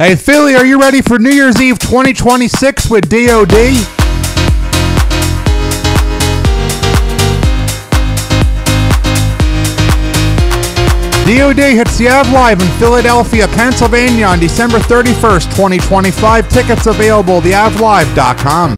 Hey, Philly, are you ready for New Year's Eve 2026 with DOD? DOD hits the Av Live in Philadelphia, Pennsylvania on December 31st, 2025. Tickets available at theavlive.com.